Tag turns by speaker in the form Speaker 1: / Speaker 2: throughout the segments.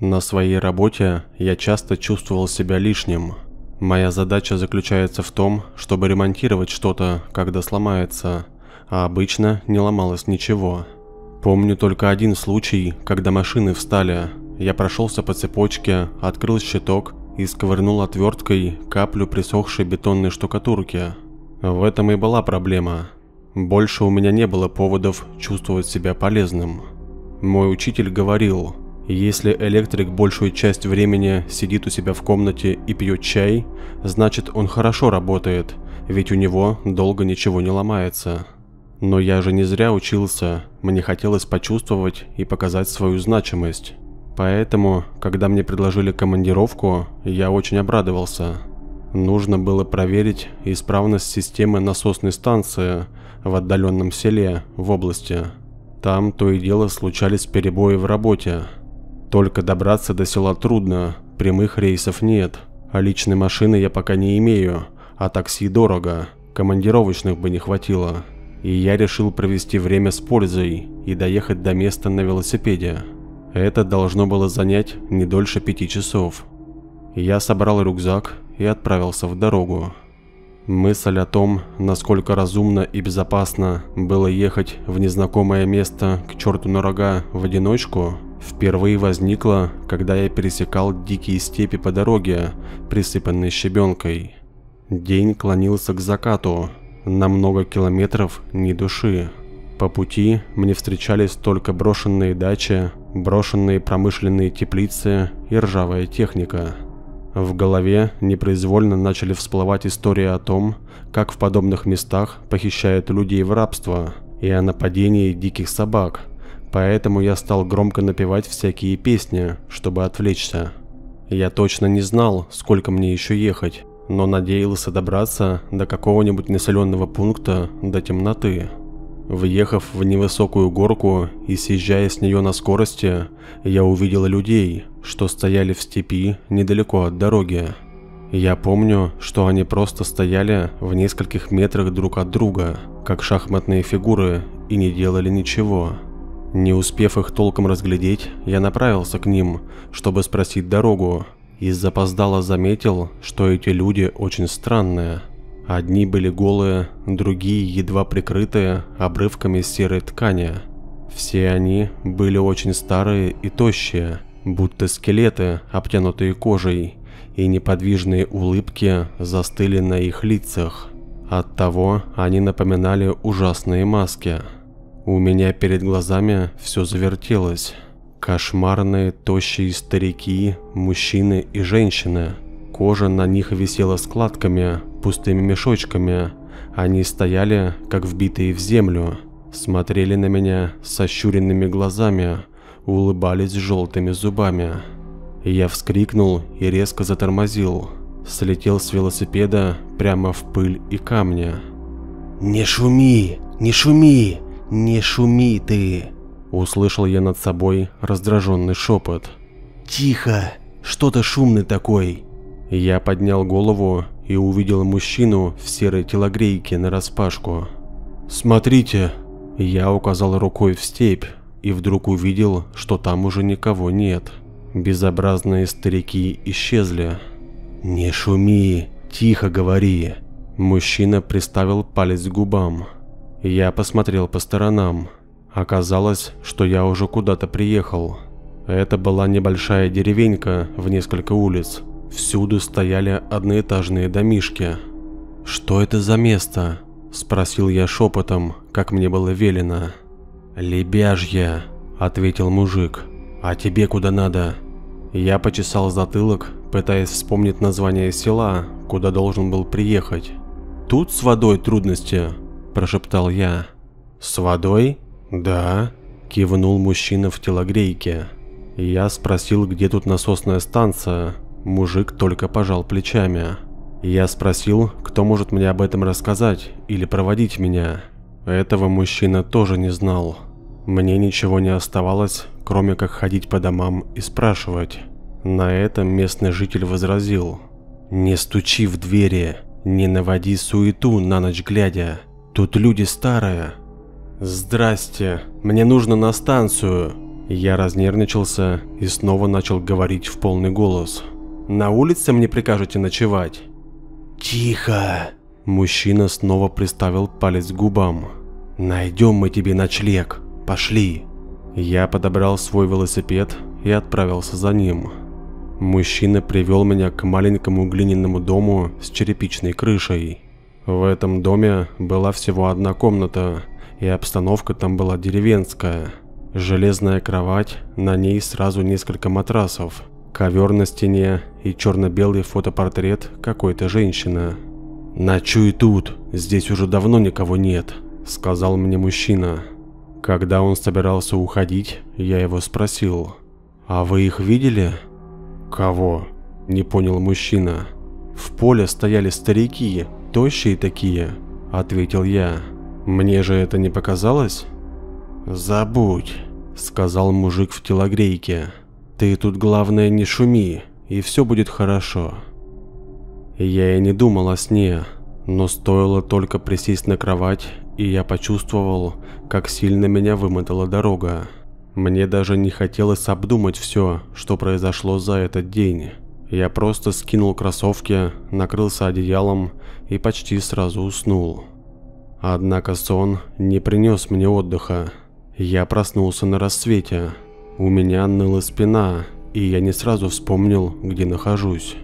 Speaker 1: На своей работе я часто чувствовал себя лишним. Моя задача заключается в том, чтобы ремонтировать что-то, когда сломается, а обычно не ломалось ничего. Помню только один случай, когда машины встали. Я прошелся по цепочке, открыл щиток и сковырнул отверткой каплю присохшей бетонной штукатурки. В этом и была проблема. Больше у меня не было поводов чувствовать себя полезным. Мой учитель говорил, если электрик большую часть времени сидит у себя в комнате и пьет чай, значит он хорошо работает, ведь у него долго ничего не ломается. Но я же не зря учился, мне хотелось почувствовать и показать свою значимость. Поэтому, когда мне предложили командировку, я очень обрадовался. Нужно было проверить исправность системы насосной станции в отдаленном селе в области. Там то и дело случались перебои в работе. Только добраться до села трудно, прямых рейсов нет, а личной машины я пока не имею, а такси дорого, командировочных бы не хватило. И я решил провести время с пользой и доехать до места на велосипеде. Это должно было занять не дольше пяти часов. Я собрал рюкзак и отправился в дорогу. Мысль о том, насколько разумно и безопасно было ехать в незнакомое место к черту на рога в одиночку, впервые возникла, когда я пересекал дикие степи по дороге, присыпанной щебенкой. День клонился к закату, на много километров ни души. По пути мне встречались только брошенные дачи, брошенные промышленные теплицы и ржавая техника. В голове непроизвольно начали всплывать истории о том, как в подобных местах похищают людей в рабство и о нападении диких собак, поэтому я стал громко напевать всякие песни, чтобы отвлечься. Я точно не знал, сколько мне еще ехать, но надеялся добраться до какого-нибудь населенного пункта до темноты. Въехав в невысокую горку и съезжая с нее на скорости, я увидел людей, что стояли в степи недалеко от дороги. Я помню, что они просто стояли в нескольких метрах друг от друга, как шахматные фигуры, и не делали ничего. Не успев их толком разглядеть, я направился к ним, чтобы спросить дорогу, и запоздало заметил, что эти люди очень странные – Одни были голые, другие едва прикрытые обрывками серой ткани. Все они были очень старые и тощие, будто скелеты, обтянутые кожей, и неподвижные улыбки застыли на их лицах. Оттого они напоминали ужасные маски. У меня перед глазами все завертелось. Кошмарные тощие старики, мужчины и женщины. Кожа на них висела складками, пустыми мешочками. Они стояли, как вбитые в землю, смотрели на меня с ощуренными глазами, улыбались желтыми зубами. Я вскрикнул и резко затормозил, слетел с велосипеда прямо в пыль и камни.
Speaker 2: «Не шуми! Не шуми! Не шуми ты!»
Speaker 1: Услышал я над собой раздраженный шепот.
Speaker 2: «Тихо! Что то шумный такой?»
Speaker 1: Я поднял голову и увидел мужчину в серой телогрейке нараспашку. «Смотрите!» Я указал рукой в степь и вдруг увидел, что там уже никого нет. Безобразные старики исчезли.
Speaker 2: «Не шуми, тихо говори!»
Speaker 1: Мужчина приставил палец к губам. Я посмотрел по сторонам. Оказалось, что я уже куда-то приехал. Это была небольшая деревенька в несколько улиц, Всюду стояли одноэтажные домишки. «Что это за место?» – спросил я шепотом, как мне было велено.
Speaker 2: «Лебяжья», – ответил мужик. «А тебе куда надо?»
Speaker 1: Я почесал затылок, пытаясь вспомнить название села, куда должен был приехать. «Тут с водой трудности», – прошептал я.
Speaker 2: «С водой?»
Speaker 1: «Да», – кивнул мужчина в телогрейке. Я спросил, где тут насосная станция, Мужик только пожал плечами. Я спросил, кто может мне об этом рассказать или проводить меня. Этого мужчина тоже не знал. Мне ничего не оставалось, кроме как ходить по домам и спрашивать. На это местный житель возразил. «Не стучи в двери, не наводи суету на ночь глядя. Тут люди старые». «Здрасте, мне нужно на станцию», – Я разнервничался и снова начал говорить в полный голос. «На улице мне прикажете ночевать?»
Speaker 2: «Тихо!»
Speaker 1: Мужчина снова приставил палец к губам. «Найдем мы тебе ночлег. Пошли!» Я подобрал свой велосипед и отправился за ним. Мужчина привел меня к маленькому глиняному дому с черепичной крышей. В этом доме была всего одна комната, и обстановка там была деревенская. Железная кровать, на ней сразу несколько матрасов, ковер на стене и черно-белый фотопортрет какой-то женщины. «Ночуй тут, здесь уже давно никого нет», – сказал мне мужчина. Когда он собирался уходить, я его спросил, «А вы их видели?» «Кого?» – не понял мужчина. «В поле стояли старики, тощие такие», – ответил я. «Мне же это не показалось?» «Забудь», – сказал мужик в телогрейке. «Ты тут главное не шуми, и все будет хорошо». Я и не думал о сне, но стоило только присесть на кровать, и я почувствовал, как сильно меня вымотала дорога. Мне даже не хотелось обдумать все, что произошло за этот день. Я просто скинул кроссовки, накрылся одеялом и почти сразу уснул. Однако сон не принес мне отдыха. Я проснулся на рассвете. У меня ныла спина, и я не сразу вспомнил, где нахожусь.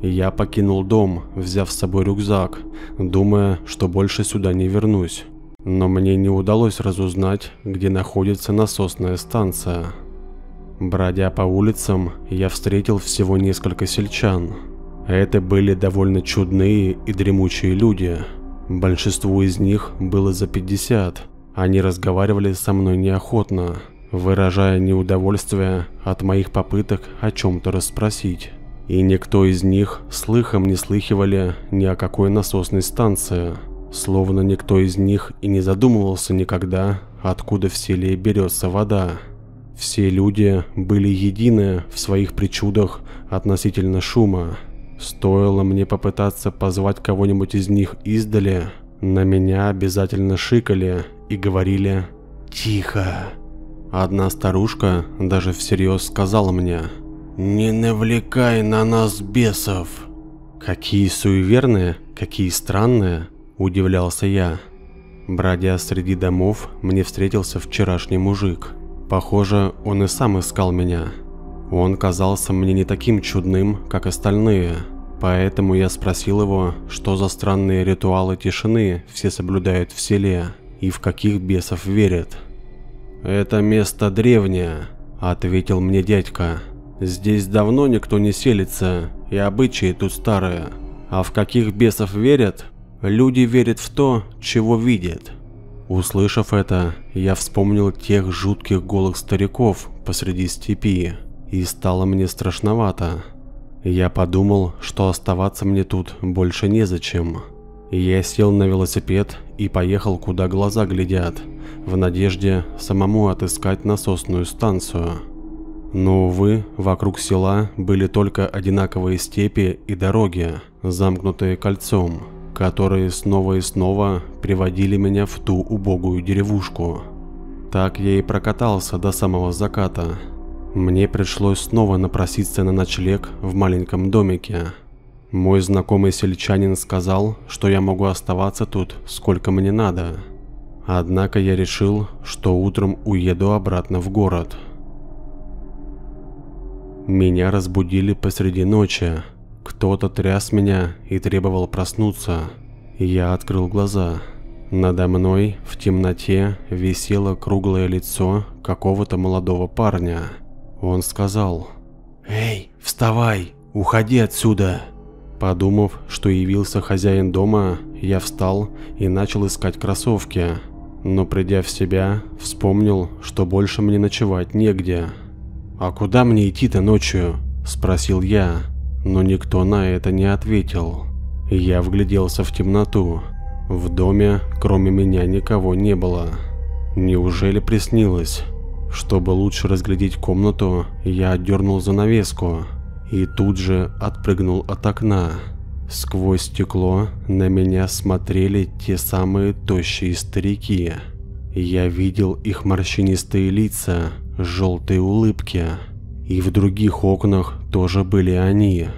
Speaker 1: Я покинул дом, взяв с собой рюкзак, думая, что больше сюда не вернусь. Но мне не удалось разузнать, где находится насосная станция. Бродя по улицам, я встретил всего несколько сельчан. Это были довольно чудные и дремучие люди. Большинству из них было за 50. Они разговаривали со мной неохотно, выражая неудовольствие от моих попыток о чем-то расспросить. И никто из них слыхом не слыхивали ни о какой насосной станции, словно никто из них и не задумывался никогда, откуда в селе берется вода. Все люди были едины в своих причудах относительно шума. Стоило мне попытаться позвать кого-нибудь из них издали, на меня обязательно шикали и говорили «Тихо». Одна старушка даже всерьез сказала мне – «Не навлекай на нас бесов!» «Какие суеверные, какие странные!» – удивлялся я. Бродя среди домов, мне встретился вчерашний мужик. Похоже, он и сам искал меня. Он казался мне не таким чудным, как остальные, поэтому я спросил его, что за странные ритуалы тишины все соблюдают в селе и в каких бесов верят. «Это место древнее», – ответил мне дядька. Здесь давно никто не селится, и обычаи тут старые. А в каких бесов верят? Люди верят в то, чего видят. Услышав это, я вспомнил тех жутких голых стариков посреди степи, и стало мне страшновато. Я подумал, что оставаться мне тут больше незачем. Я сел на велосипед и поехал куда глаза глядят, в надежде самому отыскать насосную станцию. Но, увы, вокруг села были только одинаковые степи и дороги, замкнутые кольцом, которые снова и снова приводили меня в ту убогую деревушку. Так я и прокатался до самого заката. Мне пришлось снова напроситься на ночлег в маленьком домике. Мой знакомый сельчанин сказал, что я могу оставаться тут сколько мне надо. Однако я решил, что утром уеду обратно в город. Меня разбудили посреди ночи. Кто-то тряс меня и требовал проснуться. Я открыл глаза. Надо мной в темноте висело круглое лицо какого-то молодого парня. Он сказал «Эй, вставай, уходи отсюда!» Подумав, что явился хозяин дома, я встал и начал искать кроссовки. Но придя в себя, вспомнил, что больше мне ночевать негде. «А куда мне идти-то ночью?» – спросил я, но никто на это не ответил. Я вгляделся в темноту. В доме, кроме меня, никого не было. Неужели приснилось? Чтобы лучше разглядеть комнату, я отдернул занавеску и тут же отпрыгнул от окна. Сквозь стекло на меня смотрели те самые тощие старики. Я видел их морщинистые лица,
Speaker 2: желтые улыбки. И в других окнах тоже были они.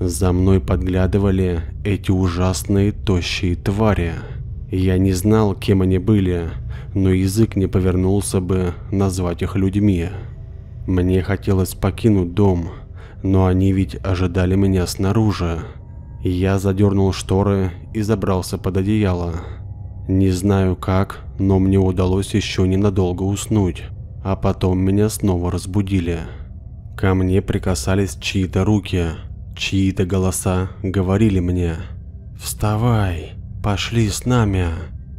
Speaker 2: За мной подглядывали эти ужасные тощие твари. Я не знал, кем они были, но язык не повернулся бы назвать их людьми. Мне хотелось покинуть дом, но они ведь ожидали меня снаружи. Я задернул шторы и забрался под одеяло. Не знаю как, но мне удалось еще ненадолго уснуть, а потом меня снова разбудили. Ко мне прикасались чьи-то руки, чьи-то голоса говорили мне «Вставай, пошли с нами».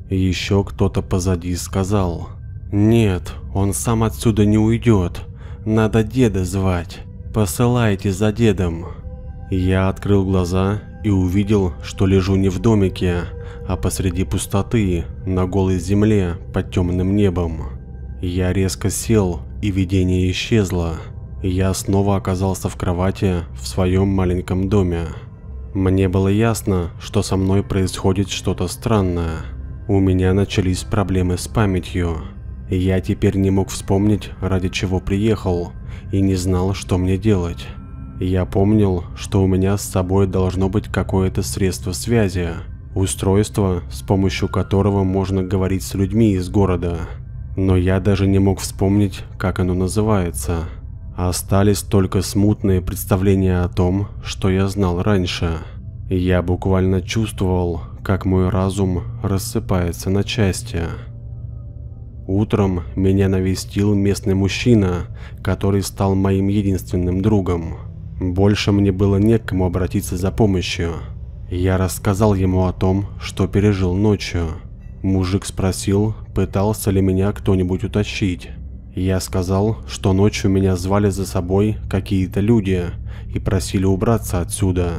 Speaker 2: Еще кто-то позади сказал «Нет, он сам отсюда не уйдет, надо деда звать, посылайте за дедом». Я открыл глаза и увидел, что лежу не в домике, а посреди пустоты, на голой земле, под темным небом. Я резко сел, и видение исчезло. Я снова оказался в кровати в своем маленьком доме. Мне было ясно, что со мной происходит что-то странное. У меня начались проблемы с памятью. Я теперь не мог вспомнить, ради чего приехал, и не знал, что мне делать. Я помнил, что у меня с собой должно быть какое-то средство связи, устройство, с помощью которого можно говорить с людьми из города. Но я даже не мог вспомнить, как оно называется. Остались только смутные представления о том, что я знал раньше. Я буквально чувствовал, как мой разум рассыпается на части. Утром меня навестил местный мужчина, который стал моим единственным другом. Больше мне было не к кому обратиться за помощью. Я рассказал ему о том, что пережил ночью. Мужик спросил, пытался ли меня кто-нибудь утащить. Я сказал, что ночью меня звали за собой какие-то люди и просили убраться отсюда.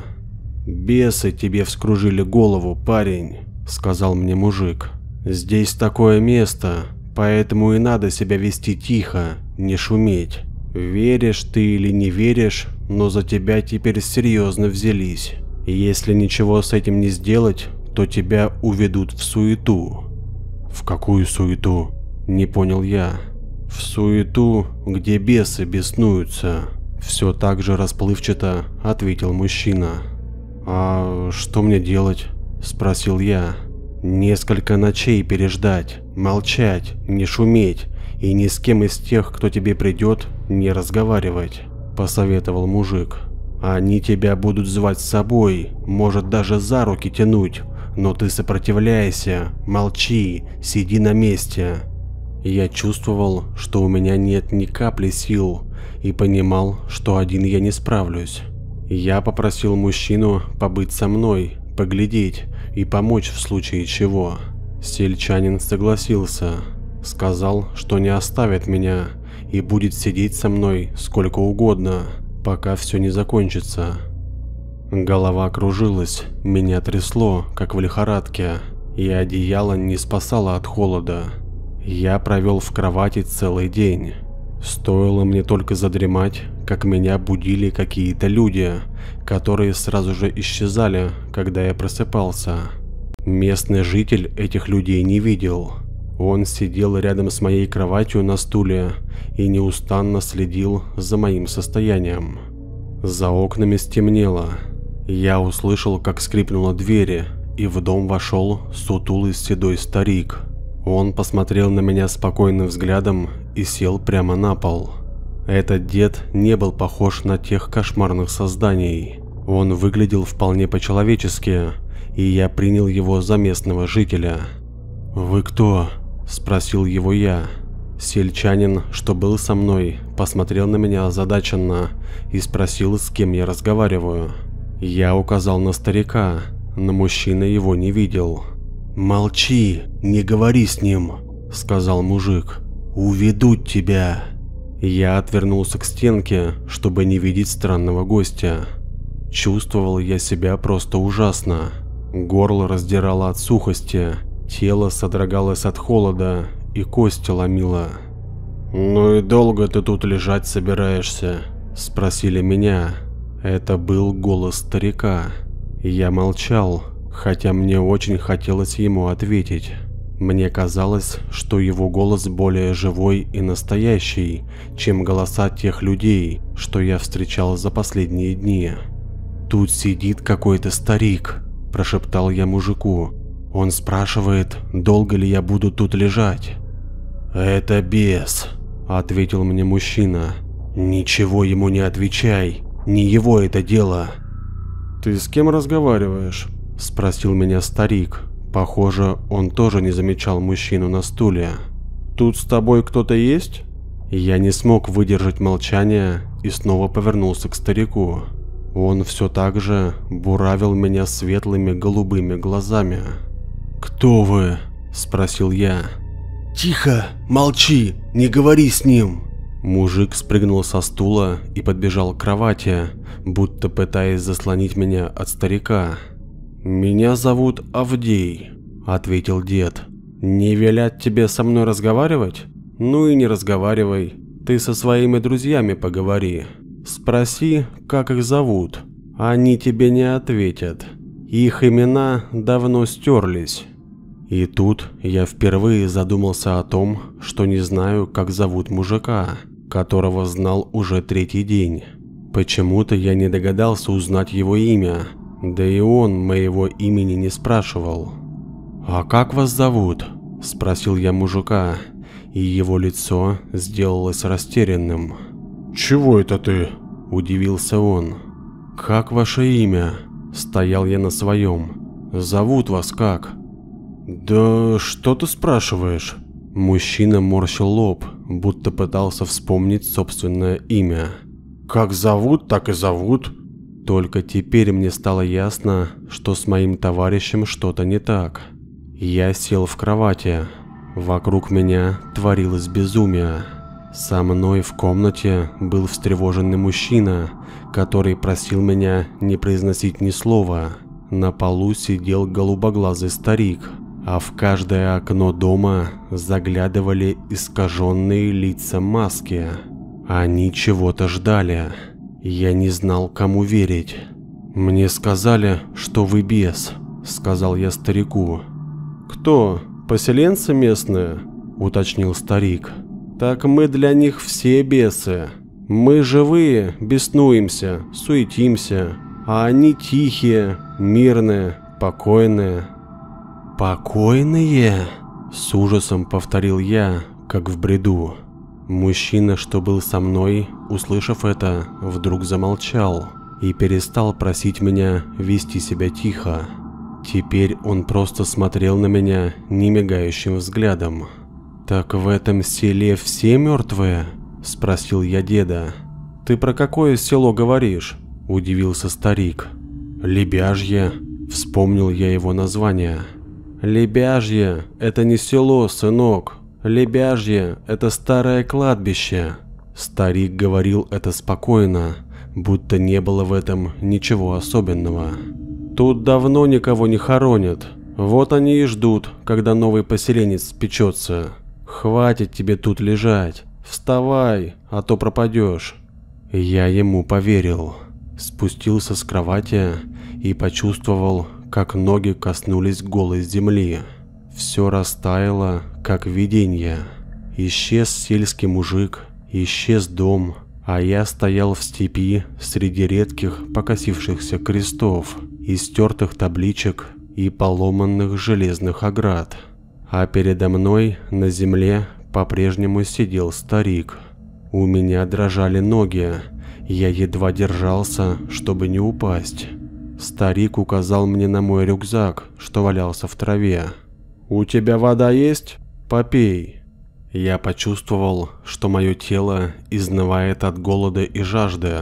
Speaker 2: «Бесы тебе вскружили голову, парень», — сказал мне мужик. «Здесь такое место, поэтому и надо себя вести тихо, не шуметь. Веришь ты или не веришь, но за тебя теперь серьезно взялись. Если ничего с этим не сделать, то тебя уведут в суету. В какую суету? Не понял я. В суету, где бесы беснуются. Все так же расплывчато ответил мужчина. А что мне делать? Спросил я. Несколько ночей переждать, молчать, не шуметь и ни с кем из тех, кто тебе придет, не разговаривать посоветовал мужик. Они тебя будут звать с собой, может даже за руки тянуть, но ты сопротивляйся, молчи, сиди на месте. Я чувствовал, что у меня нет ни капли сил и понимал, что один я не справлюсь. Я попросил мужчину побыть со мной, поглядеть и помочь в случае чего. Сельчанин согласился, сказал, что не оставит меня и будет сидеть со мной сколько угодно, пока все не закончится. Голова кружилась, меня трясло, как в лихорадке, и одеяло не спасало от холода. Я провел в кровати целый день. Стоило мне только задремать, как меня будили какие-то люди, которые сразу же исчезали, когда я просыпался. Местный житель этих людей не видел. Он сидел рядом с моей кроватью на стуле и неустанно следил за моим состоянием. За окнами стемнело. Я услышал, как скрипнула дверь, и в дом вошел сутулый седой старик. Он посмотрел на меня спокойным взглядом и сел прямо на пол. Этот дед не был похож на тех кошмарных созданий. Он выглядел вполне по-человечески, и я принял его за местного жителя. «Вы кто?» Спросил его я. Сельчанин, что был со мной, посмотрел на меня озадаченно и спросил, с кем я разговариваю. Я указал на старика, но мужчина его не видел. «Молчи, не говори с ним», — сказал мужик. «Уведут тебя». Я отвернулся к стенке, чтобы не видеть странного гостя. Чувствовал я себя просто ужасно. Горло раздирало от сухости, Тело содрогалось от холода и кости ломило. «Ну и долго ты тут лежать собираешься?» – спросили меня. Это был голос старика. Я молчал, хотя мне очень хотелось ему ответить. Мне казалось, что его голос более живой и настоящий, чем голоса тех людей, что я встречал за последние дни. «Тут сидит какой-то старик», – прошептал я мужику. «Он спрашивает, долго ли я буду тут лежать». «Это бес», – ответил мне мужчина. «Ничего ему не отвечай, не его это дело».
Speaker 1: «Ты с кем разговариваешь?» – спросил меня старик, Похоже, он тоже не замечал мужчину на стуле. «Тут с тобой кто-то есть?»
Speaker 2: Я не смог выдержать молчания и снова повернулся к старику. Он все так же буравил меня светлыми голубыми глазами. «Кто вы?» – спросил я.
Speaker 3: «Тихо! Молчи! Не говори с ним!»
Speaker 2: Мужик спрыгнул со стула и подбежал к кровати, будто пытаясь заслонить меня от старика.
Speaker 1: «Меня зовут Авдей», – ответил дед. «Не велят тебе со мной разговаривать? Ну и не разговаривай. Ты со своими друзьями поговори. Спроси, как их зовут. Они тебе не ответят. Их имена давно стерлись».
Speaker 2: И тут я впервые задумался о том, что не знаю, как зовут мужика, которого знал уже третий день. Почему-то я не догадался узнать его имя, да и он моего имени не спрашивал. «А как вас зовут?» – спросил я мужика, и его лицо сделалось растерянным.
Speaker 1: «Чего это ты?»
Speaker 2: – удивился он. «Как ваше имя?» – стоял я на своем. «Зовут вас как?»
Speaker 1: «Да что ты спрашиваешь?»
Speaker 2: Мужчина морщил лоб, будто пытался вспомнить собственное имя.
Speaker 1: «Как зовут, так и зовут.
Speaker 2: Только теперь мне стало ясно, что с моим товарищем что-то не так. Я сел в кровати. Вокруг меня творилось безумие. Со мной в комнате был встревоженный мужчина, который просил меня не произносить ни слова. На полу сидел голубоглазый старик, а в каждое окно дома заглядывали искаженные лица маски. Они чего-то ждали. Я не знал, кому верить. «Мне сказали, что вы бес», — сказал я старику.
Speaker 1: «Кто? Поселенцы местные?» — уточнил старик. «Так мы для них все бесы. Мы живые, беснуемся, суетимся, а они тихие, мирные, покойные».
Speaker 2: «Покойные?» — с ужасом повторил я, как в бреду. Мужчина, что был со мной, услышав это, вдруг замолчал и перестал просить меня вести себя тихо. Теперь он просто смотрел на меня немигающим взглядом. «Так в этом селе все мертвые?» – спросил я деда.
Speaker 1: «Ты про какое село говоришь?» – удивился старик.
Speaker 2: «Лебяжье», – вспомнил я его название.
Speaker 1: «Лебяжье – это не село, сынок, Лебяжье – это старое кладбище.
Speaker 2: Старик говорил это спокойно, будто не было в этом ничего особенного.
Speaker 1: Тут давно никого не хоронят. Вот они и ждут, когда новый поселенец спечется. Хватит тебе тут лежать. Вставай, а то пропадешь.
Speaker 2: Я ему поверил. Спустился с кровати и почувствовал, как ноги коснулись голой земли. Все растаяло, как видение. Исчез сельский мужик, исчез дом, а я стоял в степи среди редких покосившихся крестов, истертых табличек и поломанных железных оград. А передо мной на земле по-прежнему сидел старик. У меня дрожали ноги, я едва держался, чтобы не упасть. Старик указал мне на мой рюкзак, что валялся в траве.
Speaker 1: «У тебя вода есть? Попей».
Speaker 2: Я почувствовал, что мое тело изнывает от голода и жажды,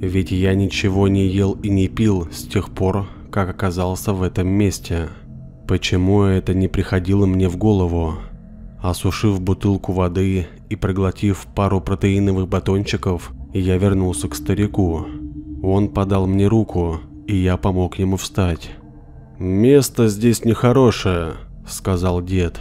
Speaker 2: ведь я ничего не ел и не пил с тех пор, как оказался в этом месте. Почему это не приходило мне в голову? Осушив бутылку воды и проглотив пару протеиновых батончиков, я вернулся к старику. Он подал мне руку, и я помог ему встать.
Speaker 1: «Место здесь нехорошее», – сказал дед.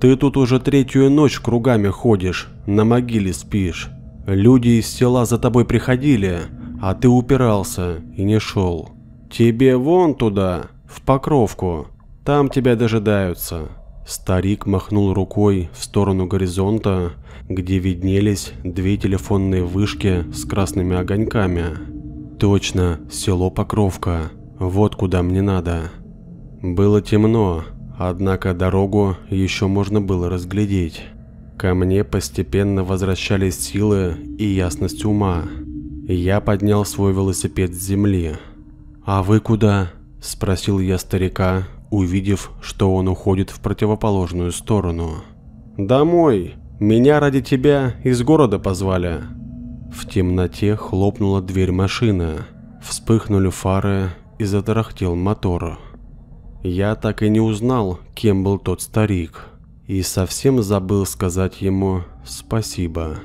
Speaker 1: «Ты тут уже третью ночь кругами ходишь, на могиле спишь. Люди из села за тобой приходили, а ты упирался и не шел. Тебе вон туда, в Покровку, там тебя дожидаются.
Speaker 2: Старик махнул рукой в сторону горизонта, где виднелись две телефонные вышки с красными огоньками. Точно, село Покровка. Вот куда мне надо. Было темно, однако дорогу еще можно было разглядеть. Ко мне постепенно возвращались силы и ясность ума. Я поднял свой велосипед с земли. «А вы куда?» – спросил я старика, увидев, что он уходит в противоположную сторону. «Домой! Меня ради тебя из города позвали!» В темноте хлопнула дверь машины, вспыхнули фары и затарахтел мотор. Я так и не узнал, кем был тот старик, и совсем забыл сказать ему спасибо.